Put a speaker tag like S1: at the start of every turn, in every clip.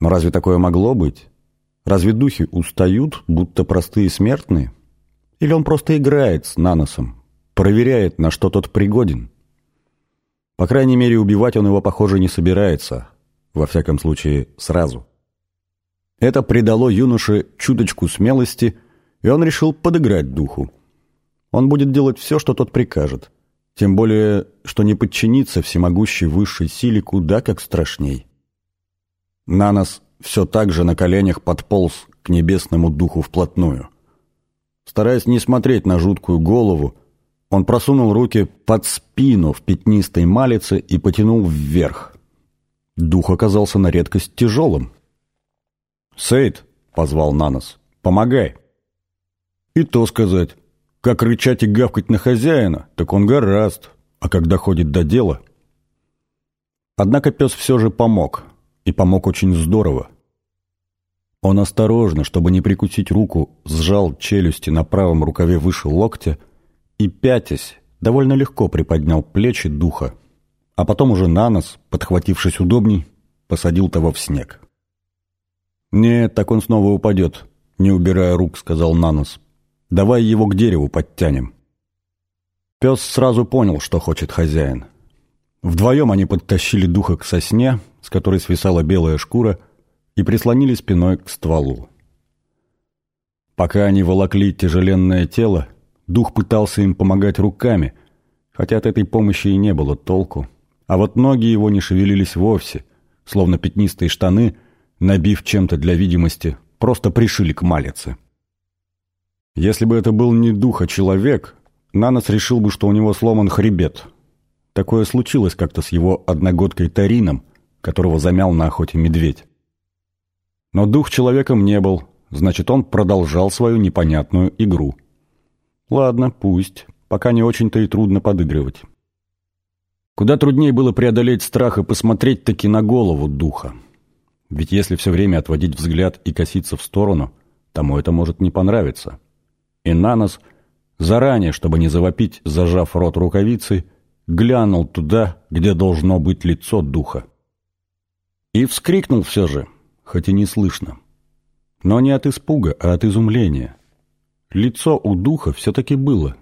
S1: Но разве такое могло быть? Разве духи устают, будто простые смертные? Или он просто играет с Наносом, проверяет, на что тот пригоден? По крайней мере, убивать он его, похоже, не собирается. Во всяком случае, сразу. Это придало юноше чуточку смелости, и он решил подыграть духу. Он будет делать все, что тот прикажет. Тем более, что не подчиниться всемогущей высшей силе куда как страшней. Нанос все так же на коленях подполз к небесному духу вплотную. Стараясь не смотреть на жуткую голову, он просунул руки под спину в пятнистой малице и потянул вверх. Дух оказался на редкость тяжелым. «Сейд», — позвал Нанос, — «помогай». И то сказать, как рычать и гавкать на хозяина, так он гораст, а когда ходит до дела... Однако пес все же помог, и помог очень здорово. Он осторожно, чтобы не прикусить руку, сжал челюсти на правом рукаве выше локтя и, пятясь, довольно легко приподнял плечи духа, а потом уже на нос, подхватившись удобней, посадил того в снег. «Нет, так он снова упадет», — не убирая рук, сказал Нанос. «Давай его к дереву подтянем». Пес сразу понял, что хочет хозяин. Вдвоем они подтащили духа к сосне, с которой свисала белая шкура, и прислонили спиной к стволу. Пока они волокли тяжеленное тело, дух пытался им помогать руками, хотя от этой помощи и не было толку. А вот ноги его не шевелились вовсе, словно пятнистые штаны, набив чем-то для видимости, просто пришили к малице. Если бы это был не дух, а человек, Нанос решил бы, что у него сломан хребет. Такое случилось как-то с его одногодкой Тарином, которого замял на охоте медведь. Но дух человеком не был, значит, он продолжал свою непонятную игру. Ладно, пусть, пока не очень-то и трудно подыгрывать. Куда труднее было преодолеть страх и посмотреть таки на голову духа. Ведь если все время отводить взгляд и коситься в сторону, тому это может не понравиться. И Нанос, заранее, чтобы не завопить, зажав рот рукавицей, глянул туда, где должно быть лицо духа. И вскрикнул все же, хоть и не слышно. Но не от испуга, а от изумления. Лицо у духа все-таки было.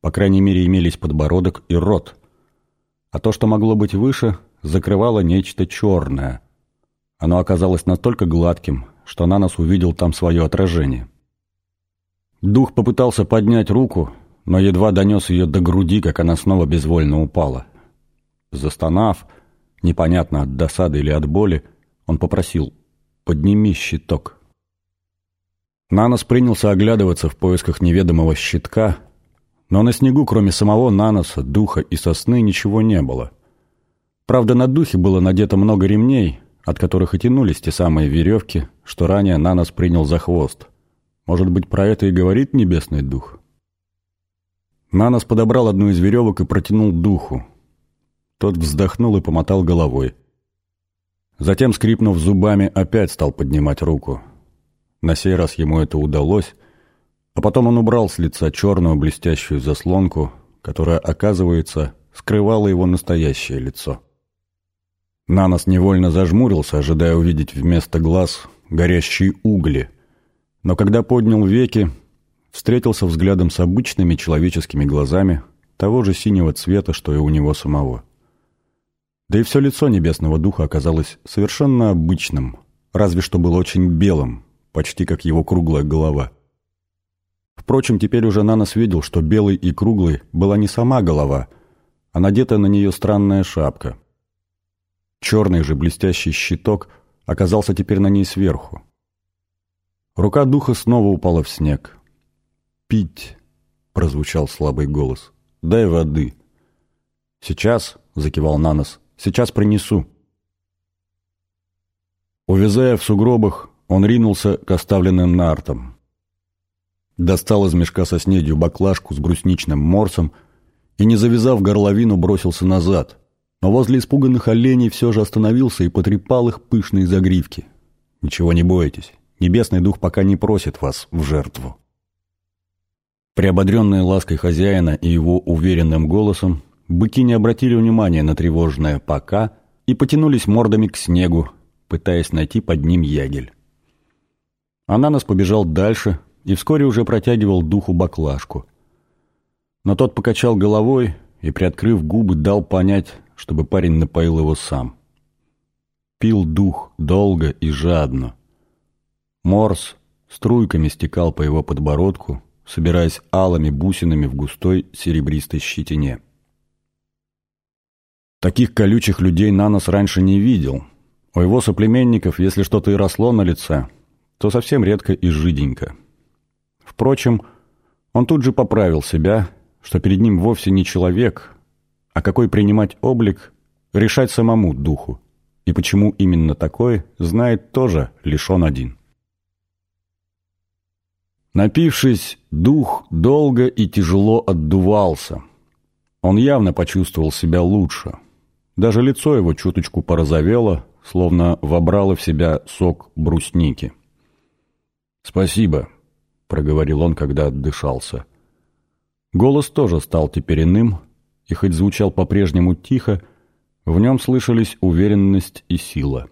S1: По крайней мере, имелись подбородок и рот. А то, что могло быть выше, закрывало нечто черное. Оно оказалось настолько гладким, что на нас увидел там свое отражение. Дух попытался поднять руку, но едва донес ее до груди, как она снова безвольно упала. Застонав, непонятно от досады или от боли, он попросил «подними щиток». Нанос принялся оглядываться в поисках неведомого щитка, но на снегу, кроме самого Наноса, духа и сосны, ничего не было. Правда, на духе было надето много ремней, от которых и тянулись те самые веревки, что ранее Нанос принял за хвост. Может быть, про это и говорит небесный дух? Нанос подобрал одну из веревок и протянул духу. Тот вздохнул и помотал головой. Затем, скрипнув зубами, опять стал поднимать руку. На сей раз ему это удалось, а потом он убрал с лица черную блестящую заслонку, которая, оказывается, скрывала его настоящее лицо. Нанос невольно зажмурился, ожидая увидеть вместо глаз горящие угли, но когда поднял веки, встретился взглядом с обычными человеческими глазами того же синего цвета, что и у него самого. Да и все лицо небесного духа оказалось совершенно обычным, разве что было очень белым, почти как его круглая голова. Впрочем, теперь уже Нанос видел, что белой и круглой была не сама голова, а надетая на нее странная шапка. Черный же блестящий щиток оказался теперь на ней сверху. Рука духа снова упала в снег. «Пить!» — прозвучал слабый голос. «Дай воды!» «Сейчас!» — закивал Нанос. Сейчас принесу». Увязая в сугробах, он ринулся к оставленным нартам. Достал из мешка со снедью баклажку с брусничным морсом и, не завязав горловину, бросился назад. Но возле испуганных оленей все же остановился и потрепал их пышные загривки. «Ничего не бойтесь, небесный дух пока не просит вас в жертву». Приободренные лаской хозяина и его уверенным голосом, Быки не обратили внимания на тревожное «пока» и потянулись мордами к снегу, пытаясь найти под ним ягель. Ананас побежал дальше и вскоре уже протягивал духу баклажку. Но тот покачал головой и, приоткрыв губы, дал понять, чтобы парень напоил его сам. Пил дух долго и жадно. Морс струйками стекал по его подбородку, собираясь алыми бусинами в густой серебристой щетине. Таких колючих людей Нанос раньше не видел. У его соплеменников, если что-то и росло на лице, то совсем редко и жиденько. Впрочем, он тут же поправил себя, что перед ним вовсе не человек, а какой принимать облик, решать самому духу. И почему именно такой, знает тоже лишь он один. Напившись, дух долго и тяжело отдувался. Он явно почувствовал себя лучше. Даже лицо его чуточку порозовело, словно вобрало в себя сок брусники. «Спасибо», — проговорил он, когда отдышался. Голос тоже стал теперь иным, и хоть звучал по-прежнему тихо, в нем слышались уверенность и сила.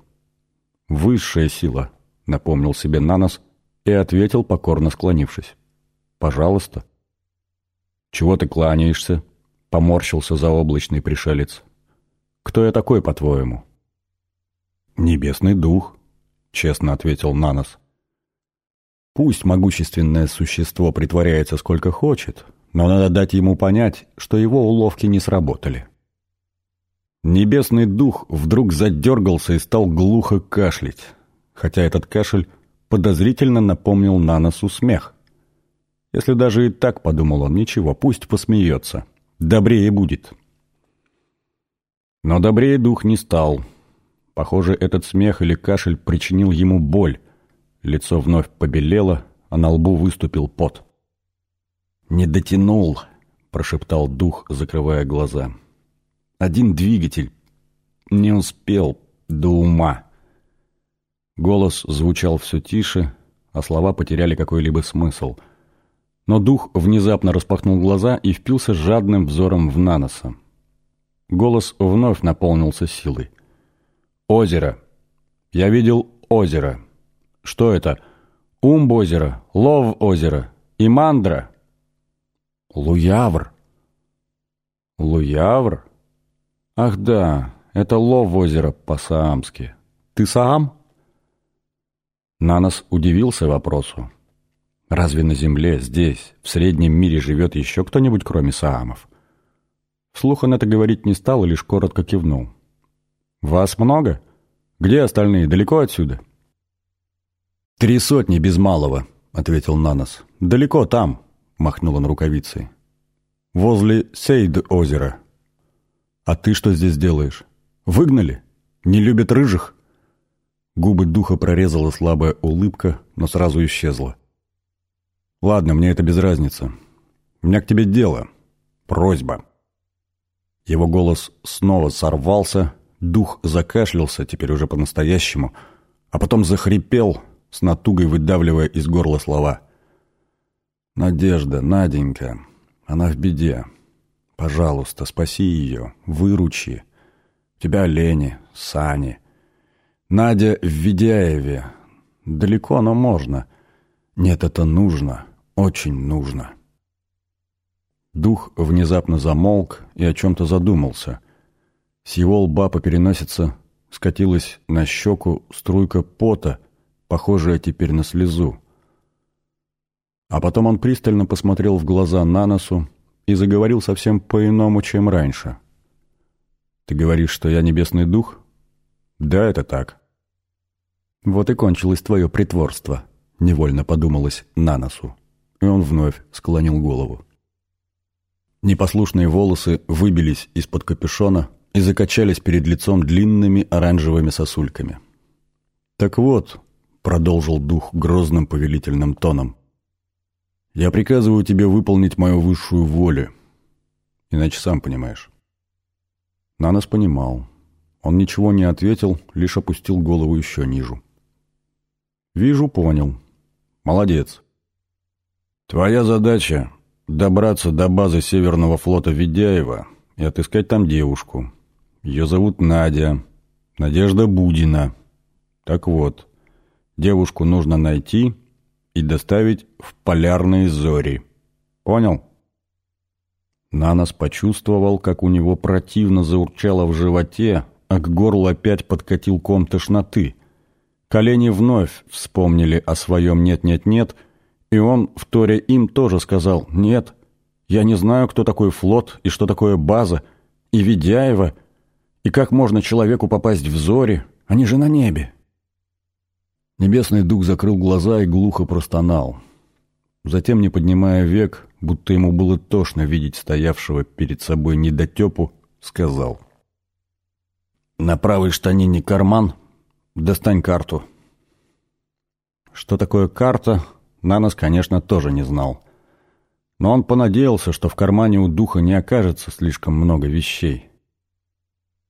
S1: «Высшая сила», — напомнил себе Нанос и ответил, покорно склонившись. «Пожалуйста». «Чего ты кланяешься?» — поморщился заоблачный пришелец. «Кто я такой, по-твоему?» «Небесный дух», — честно ответил Нанос. Пусть могущественное существо притворяется сколько хочет, но надо дать ему понять, что его уловки не сработали. Небесный дух вдруг задергался и стал глухо кашлять, хотя этот кашель подозрительно напомнил Наносу смех. Если даже и так, подумал он, ничего, пусть посмеется. Добрее будет. Но добрее дух не стал. Похоже, этот смех или кашель причинил ему боль, Лицо вновь побелело, а на лбу выступил пот. «Не дотянул», — прошептал дух, закрывая глаза. «Один двигатель. Не успел до ума». Голос звучал все тише, а слова потеряли какой-либо смысл. Но дух внезапно распахнул глаза и впился жадным взором в Наноса. Голос вновь наполнился силой. «Озеро. Я видел озеро. Что это? Умб-озеро, Лов-озеро, Имандра? Луявр. Луявр? Ах да, это Лов-озеро по-саамски. Ты саам? Нанос удивился вопросу. Разве на Земле, здесь, в среднем мире живет еще кто-нибудь, кроме саамов? Вслух он это говорить не стал и лишь коротко кивнул. «Вас много? Где остальные? Далеко отсюда?» «Три сотни без малого», — ответил Нанос. «Далеко там», — махнул он рукавицей. «Возле Сейд-озера». «А ты что здесь делаешь? Выгнали? Не любят рыжих?» Губы духа прорезала слабая улыбка, но сразу исчезла. «Ладно, мне это без разницы. У меня к тебе дело. Просьба». Его голос снова сорвался, дух закашлялся, теперь уже по-настоящему, а потом захрипел — с натугой выдавливая из горла слова. «Надежда, Наденька, она в беде. Пожалуйста, спаси ее, выручи. Тебя Лени, Сани. Надя в Ведяеве. Далеко, но можно. Нет, это нужно, очень нужно». Дух внезапно замолк и о чем-то задумался. С его лба по скатилась на щеку струйка пота, похожая теперь на слезу. А потом он пристально посмотрел в глаза Наносу и заговорил совсем по-иному, чем раньше. «Ты говоришь, что я небесный дух?» «Да, это так». «Вот и кончилось твое притворство», — невольно подумалось Наносу. И он вновь склонил голову. Непослушные волосы выбились из-под капюшона и закачались перед лицом длинными оранжевыми сосульками. «Так вот, продолжил дух грозным повелительным тоном. «Я приказываю тебе выполнить мою высшую волю, иначе сам понимаешь». Нанос понимал. Он ничего не ответил, лишь опустил голову еще ниже. «Вижу, понял. Молодец. Твоя задача — добраться до базы Северного флота Ведяева и отыскать там девушку. Ее зовут Надя, Надежда Будина». Так вот, девушку нужно найти и доставить в полярные зори. Понял? Нанос почувствовал, как у него противно заурчало в животе, а к горлу опять подкатил ком тошноты. Колени вновь вспомнили о своем «нет-нет-нет», и он, вторя им, тоже сказал «нет». Я не знаю, кто такой флот и что такое база, и Ведяева, и как можно человеку попасть в зори, они же на небе. Небесный дух закрыл глаза и глухо простонал. Затем, не поднимая век, будто ему было тошно видеть стоявшего перед собой недотепу, сказал. «На правой штанине карман. Достань карту». Что такое карта, Нанос, конечно, тоже не знал. Но он понадеялся, что в кармане у духа не окажется слишком много вещей.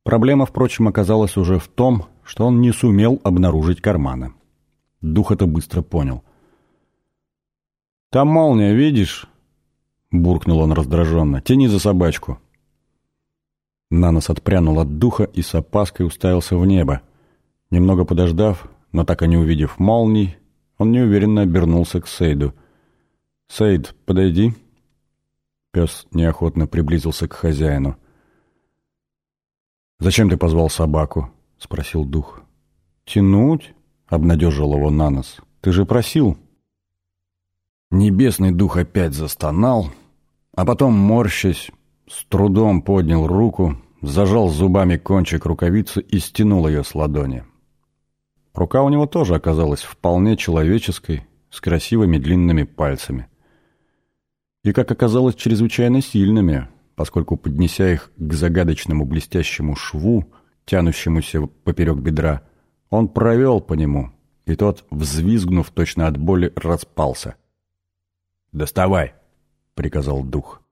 S1: Проблема, впрочем, оказалась уже в том, что он не сумел обнаружить карманы. Дух это быстро понял. «Там молния, видишь?» — буркнул он раздраженно. «Тяни за собачку». Нанос отпрянул от духа и с опаской уставился в небо. Немного подождав, но так и не увидев молний, он неуверенно обернулся к Сейду. «Сейд, подойди». Пес неохотно приблизился к хозяину. «Зачем ты позвал собаку?» — спросил дух. «Тянуть?» — обнадежил его Нанос. «Ты же просил». Небесный дух опять застонал, а потом, морщась, с трудом поднял руку, зажал зубами кончик рукавицы и стянул ее с ладони. Рука у него тоже оказалась вполне человеческой, с красивыми длинными пальцами. И, как оказалось, чрезвычайно сильными, поскольку, поднеся их к загадочному блестящему шву, тянущемуся поперек бедра, он провел по нему, и тот, взвизгнув точно от боли, распался. «Доставай!» — приказал дух.